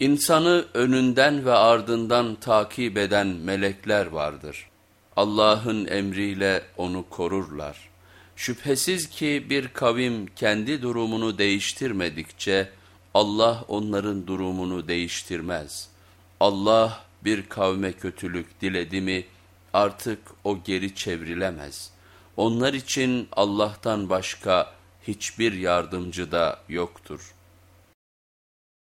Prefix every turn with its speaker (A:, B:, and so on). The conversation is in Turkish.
A: İnsanı önünden ve ardından takip eden melekler vardır. Allah'ın emriyle onu korurlar. Şüphesiz ki bir kavim kendi durumunu değiştirmedikçe Allah onların durumunu değiştirmez. Allah bir kavme kötülük diledi mi artık o geri çevrilemez. Onlar için Allah'tan başka hiçbir yardımcı da yoktur.''